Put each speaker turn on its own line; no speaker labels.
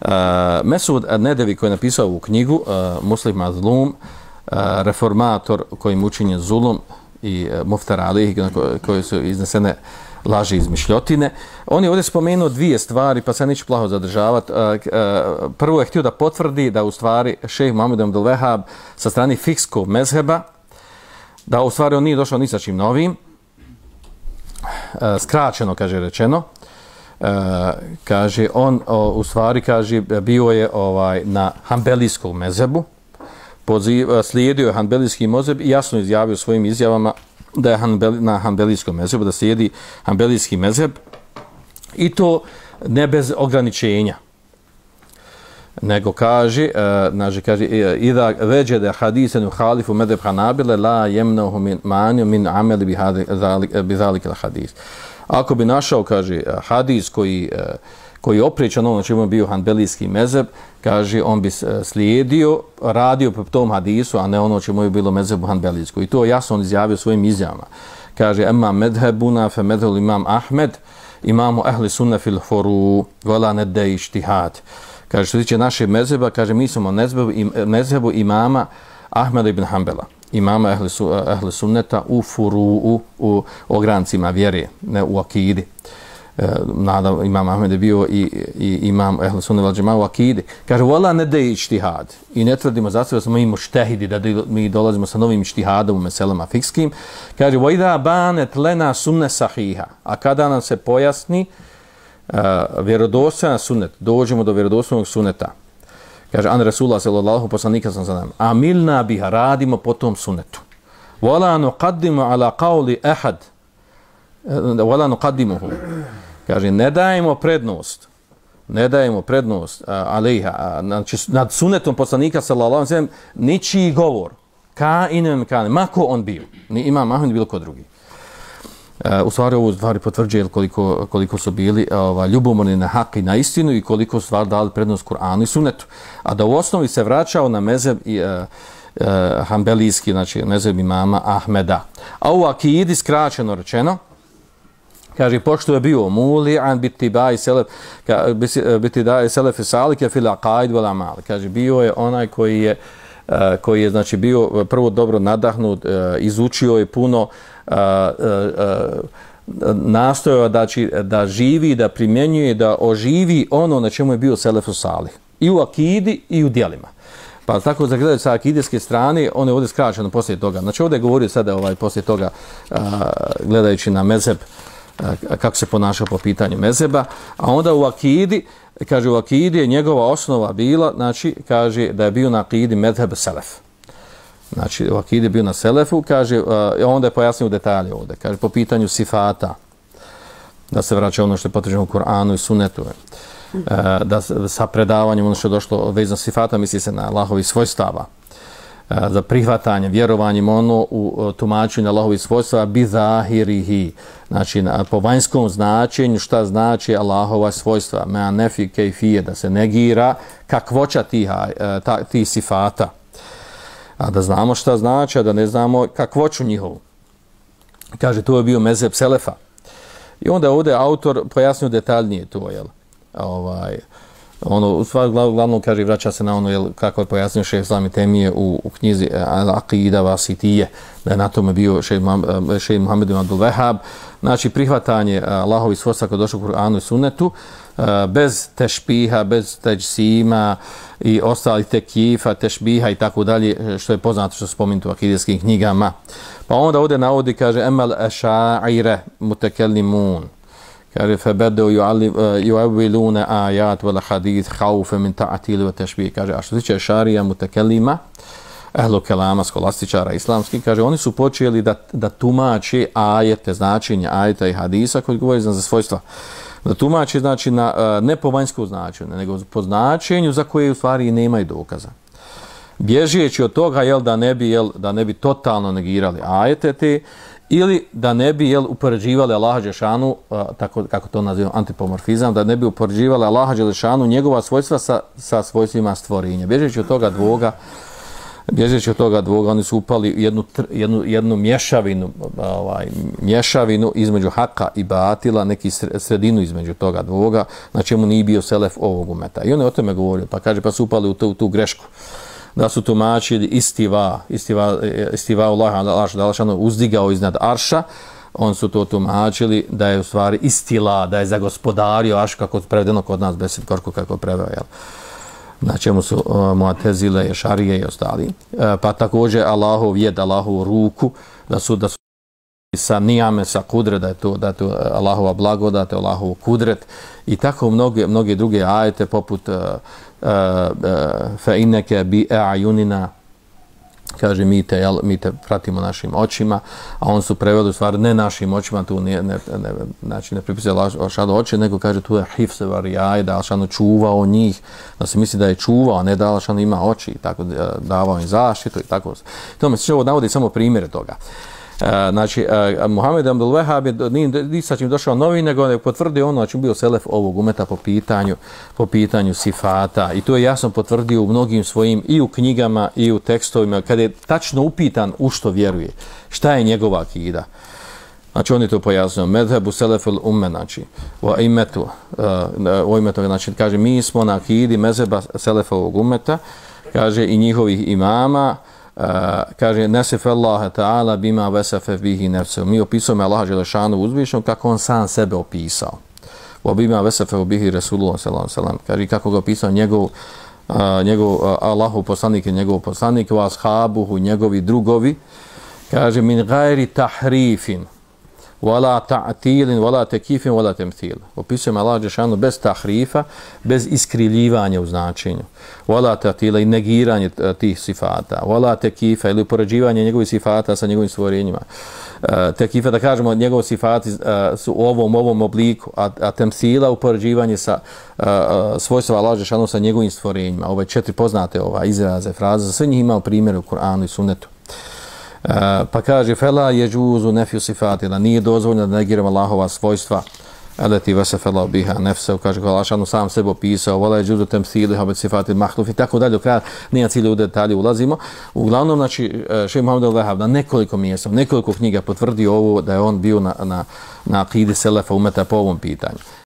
Uh, Mesud Nedevi koji je napisao u knjigu uh, Muslim Azlum, uh, reformator kojim učinje zulum i uh, muftar Ali, koji su iznesene laži izmišljotine. On je ovdje spomenuo dvije stvari, pa se neću plaho zadržavati. Uh, uh, prvo je htio da potvrdi da u stvari šejh Muhammed Abdel Wehab sa strani fikskog mezheba, da u stvari on nije došao ni sa čim novim, uh, skraćeno, kaže rečeno, uh, kaže on o, u stvari kaže bio je ovaj na Hanbelijskom mezebu poziv, eh, slijedio je Hanbelijski mezheb i jasno izjavio svojim izjavama da je Hanbeli, na Hanbelijskom mezebu da slijedi Hanbelijski mezheb i to ne bez ograničenja. Nego kaže uh, naže kaže ida veđe da hadisen u halifu medeb Hanabile la jemnahu min manju min ameli bi zalik hadis ako bi našao, kaže, eh, hadis koji, eh, koji je opriječan ono čemu je bio hanbelijski mezeb, kaže, on bi eh, slijedio, radio po tom hadisu, a ne ono čemu je bilo mezebu hanbelijsku. I to jasno on izjavio svojim izjavama. Kaže, emma medhebuna fe medhul imam Ahmed, imamo ehli sunne fil foru, vola ne de ištihad. Kaže, što tiče naše mezeba, kaže, mi smo mezhebu imama Ahmeda ibn Hanbala imama ehli, su, ehli sunneta u furu, u, u ograncima vjere, ne u akidi. E, nada, imam Ahmed je bio i, i imam ehli sunneta vađima u akidi. Kaže, vola ne da je ištihad. I ne tvrdimo za sebe, smo imamo štehidi, da mi dolazimo sa novim ištihadom u meselama fikskim. Kaže, vojda banet lena sunne sahiha. A kada nam se pojasni e, uh, vjerodostojan sunnet, dođemo do vjerodostojnog sunneta, kaže an rasulullah sallallahu poslanika sam zanam amilna biha radimo po tom sunnetu wala nuqaddimu ala qawli ahad. Eh, wala nuqaddimuhu. Kaže ne dajemo prednost ne dajemo prednost alejha znači nad sunetom poslanika sallallahu sallam, ničiji govor. Ka inem kan mako on bio ni imam Ahmed bilo ko drugi. Uh, u stvari ovo stvari potvrđuje koliko, koliko su bili ova, ljubomorni na hak i na istinu i koliko su stvari dali prednost Kur'anu i Sunnetu. A da u osnovi se vraćao na mezeb i, e, e, Hanbelijski, znači mezeb imama Ahmeda. A u Akidi skraćeno rečeno, kaže, pošto je bio muli an biti baj selef, biti daj selef i salike fila qaid vel amal. Kaže, bio je onaj koji je, uh, E, koji je znači, bio prvo dobro nadahnut, e, izučio je puno uh, nastojao da, či, da živi, da primjenjuje, da oživi ono na čemu je bio Selefu Salih. I u akidi i u dijelima. Pa tako da gledaju sa akidijske strane, on je ovdje skraćeno poslije toga. Znači ovdje je govorio sada ovaj, poslije toga a, gledajući na mezeb, a, kako se ponašao po pitanju mezeba. A onda u akidi, kaže u akidi je njegova osnova bila, znači kaže da je bio na akidi medheb selef. znači u akide bio na Selefu, kaže, onda je pojasnio detalje ovdje, kaže, po pitanju sifata, da se vraća ono što je potređeno u Koranu i Sunetu, uh, e, da sa predavanjem ono što je došlo vezno sifata, misli se na Allahovi svojstava, za prihvatanje, vjerovanjem ono u tumačenju Allahovi svojstava, bi zahirihi, znači na, po vanjskom značenju šta znači Allahova svojstva, mea nefi kejfije, da se negira kakvoća tih, e, ta, ti sifata, a da znamo šta znači, a da ne znamo kakvoću njihovu. Kaže, to je bio mezeb Selefa. I onda ovdje autor pojasnio detaljnije to, jel? Ovaj, ono, u stvari, glav, glavno kaže, vraća se na ono, jel, kako je pojasnio šejh Islami Temije u, u knjizi e, Al-Aqida Vasitije, da je na tome bio šejh e, Muhammed ibn Abdul Wahhab. Znači, prihvatanje e, Allahovih svojstva kod došlo u Kur'anu i Sunnetu, bez tešpiha, bez teđsima, i ostali tekifa, tešbiha i tako dalje, što je poznato što spominuto u akidijskim knjigama. Pa onda ovdje navodi, kaže, emel eša'ire mutekelimun Kaže, febedu ju'avilune eh, ayat wal hadith haufe min ta'til wa tashbih. Kaže, a što tiče šarija mutekellima, ehlo kelama, skolastičara islamski, kaže, oni su počeli da, da tumači ajete, značenje ajeta i hadisa koji govori za svojstva da tumači znači na eh, ne po vanjskom značenju, nego po značenju za koje u stvari nemaju dokaza. bježeći od toga jel da ne bi jel da ne bi totalno negirali ajete te ili da ne bi jel upoređivali Allaha džeshanu tako kako to nazivamo antipomorfizam da ne bi upoređivali Allaha džeshanu njegova svojstva sa sa svojstvima stvorenja. bježeći od toga dvoga bježeći od toga dvoga, oni su upali jednu, jednu, jednu mješavinu, ovaj, mješavinu između haka i batila, neki sredinu između toga dvoga, na čemu nije bio selef ovog umeta. I on je o tome govorio, pa kaže, pa su upali u tu, u tu grešku da su tumačili istiva, istiva, istiva Allah, Allah, Allah, Allah uzdigao iznad arša, on su to tumačili da je u stvari istila, da je zagospodario arš kako je prevedeno kod nas, besed korku kako je preveo, jel? na čemu su uh, Muatezile, Ješarije i ostali. Uh, pa također Allahov jed, Allahov ruku, da su da su sa nijame, sa kudre, da je to, da je to e, Allahova blagodat, Allahov kudret i tako mnoge, mnoge druge ajete poput uh, uh, inneke bi a'yunina kaže mi te, jel, mi te pratimo našim očima, a on su preveli u stvari ne našim očima, tu nije, ne, ne, znači ne pripisuje Alšanu oči, nego kaže tu je hifse varijaj, da Alšanu čuvao njih, da se misli da je čuvao, ne da Alšanu ima oči tako e, davao im zaštitu i tako. To me se ovo navodi samo primjere toga. Uh, E, znači, e, Muhammed Abdul Wahab je nije sa čim došao novi, nego je potvrdio ono, znači bio selef ovog umeta po pitanju, po pitanju sifata. I to je jasno potvrdio u mnogim svojim, i u knjigama, i u tekstovima, kada je tačno upitan u što vjeruje, šta je njegova akida. Znači, on je to pojasnio. Medhebu selefil umme, znači, o imetu, uh, e, imetu, znači, kaže, mi smo na akidi mezheba selefovog umeta, kaže, i njihovih imama, kaže nesif Allah ta'ala bima vesafe bihi nefse. Mi opisujemo Allah Želešanu uzvišom kako on sam sebe opisao. Wa bima vesafe bihi Rasulullah sallallahu alaihi sallam. Kaže kako ga opisao njegov, uh, njegov uh, Allahu poslanik i njegov poslanik, vas habuhu, njegovi drugovi. Kaže min gajri tahrifin wala ta'tilin wala tekifin, wala tamthil opisujemo Allah Đešanu bez tahrifa bez iskriljivanja u značenju. Wala ta'tila i negiranje e, tih sifata. Wala tekifa ili upoređivanje njegovih sifata sa njegovim stvorenjima. E, tekifa, da kažemo njegovi sifati e, su u ovom ovom obliku a, a tamthila upoređivanje sa svojstva Allah Đešanu sa njegovim stvorenjima. Ove četiri poznate ova izraze fraze sve njih imao primjer u Kur'anu i Sunnetu. Eh, pa kaže fela je džuzu nefju sifati da nije dozvoljeno da negiramo Allahova svojstva. Eleti ti vese fela biha nefse kaže ko Allah sam sebe opisao. Vola je džuzu temsili habet sifati mahluf i tako dalje. Kraja nije cilje u detalje ulazimo. Uglavnom znači eh, še Muhammed al-Vahab na nekoliko mjesta nekoliko knjiga potvrdi ovo da je on bio na, na, na akidi selefa umeta po ovom pitanju.